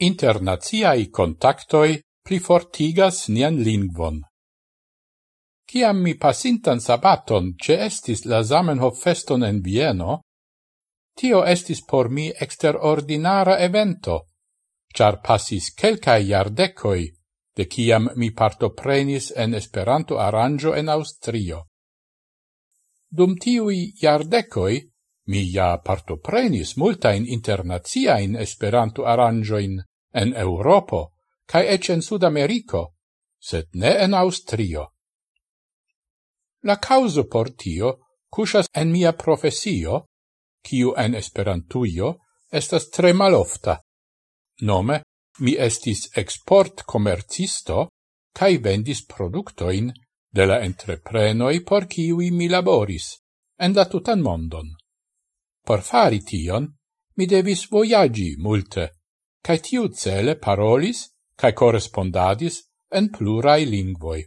Internaziai contactoi plifortigas nian lingvon. Ciam mi pasintan sabaton ce estis la Zamenhof feston en Vieno, tio estis por mi exterordinara evento, char pasis quelcae iardecoi de ciam mi partoprenis en Esperanto aranjo en Austrio. Dum tiui iardecoi Mi ja partoprenis multain internaziain Esperanto-aranjoin en Europo, cae ec en Sud-Americo, sed ne en Austrio. La causo por tio cusas en mia profesio, kiu en esperantuio estas tre malofta. Nome, mi estis export commercisto cae vendis productoin de la entreprenoi por kiui mi laboris en la tutan mondon. Por fari tion, mi devis voyagi multe, cae tiu cele parolis cae correspondadis en plurai lingvoi.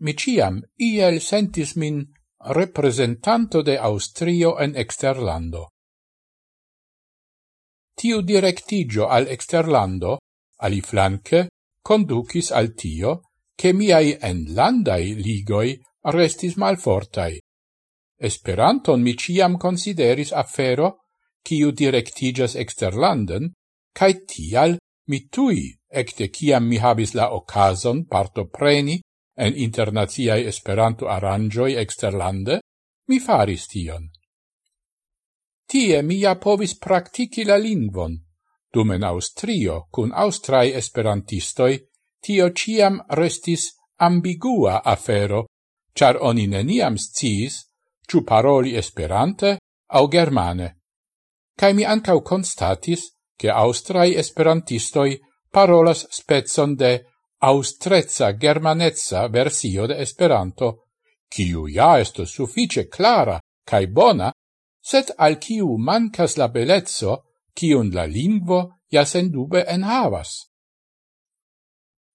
Mi ciam iel sentis min representanto de Austrio en exterlando. Tiu directigio al exterlando, ali flanque, conducis al tio, che miai enlandai ligoi restis malfortai. Esperanton mi ciam consideris afero, quiu directigas exterlanden, cae tial mi tui, ecte ciam mi habis la ocason partopreni en internaziai Esperanto aranjoi exterlande, mi faris tion. Tie mi ja povis practici la lingvon, dum en Austrio cun austrai esperantistoi tio ciam restis ambigua afero, char oni neniam sciis ciu paroli esperante au germane. Cai mi ancau constatis che austrai esperantistoi parolas spezzon de austrezza germanezza versio de Esperanto, ciu ja esto suffice clara cae bona, sed al kiu mancas la bellezzo, ciun la lingvo ja sendube enhavas.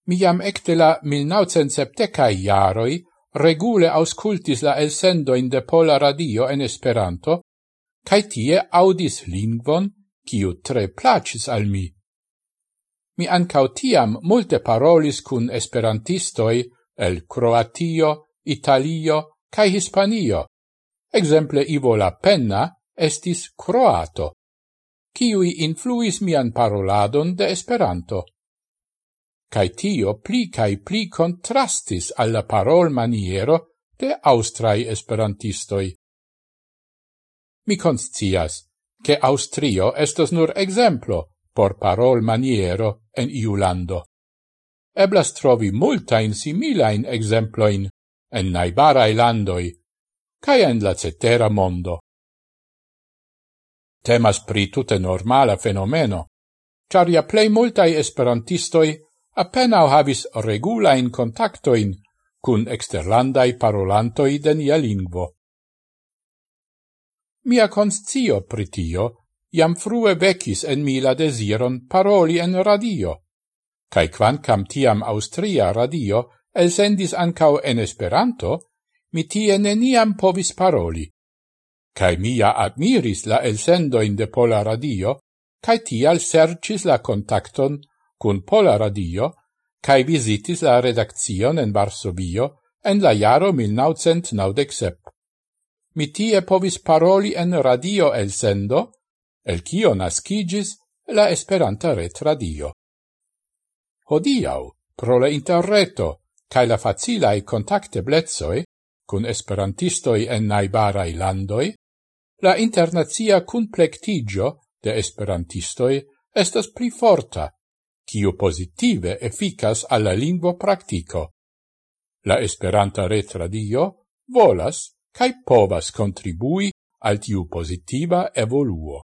Mi jam ecte la 1970-cae jaroi regule auscultis la elsendoin de Pola Radio en Esperanto, cae tie audis lingvon, kiu tre placis al mi. Mi ancau tiam multe parolis cun esperantistoi el Croatio, Italio cae Hispanio. Exemple Ivo La Penna estis croato, Ciui influis mian paroladon de Esperanto cae tio pli cae pli contrastis alla parol maniero de austrai esperantistoi. Mi conscias, che Austrio estos nur exemplo por parol maniero en iulando. Eblas trovi multain similain exemploin en naibarae landoi, cae en la cetera mondo. Temas pri tute normala fenomeno, char ja plei multai esperantistoi appenao havis regulain contactoin cun exterlandai parolantoi de nia lingvo. Mia conscio pritio iam frue vecis en mi la desiron paroli en radio, cae quancam tiam Austria radio elsendis ancau en Esperanto, mi tie neniam povis paroli. Cae mia admiris la elsendoin de Pola Radio, cae tial sercis la contacton cun Pola Radio, cae visitis la redaccion en Varsovio en la jaro 1997. Mi tie povis paroli en radio el sendo, el cio nascigis la Esperanta Ret Radio. Hodiau, pro la interreto, cae la facilae contacteblezoi, cun esperantistoi en naibarai landoi, la internazia cunplectigio de esperantistoi estas pli forta kiu positive efficas alla lingua practico. La Esperanta retradio volas cae povas contribui al tiu positiva evoluo.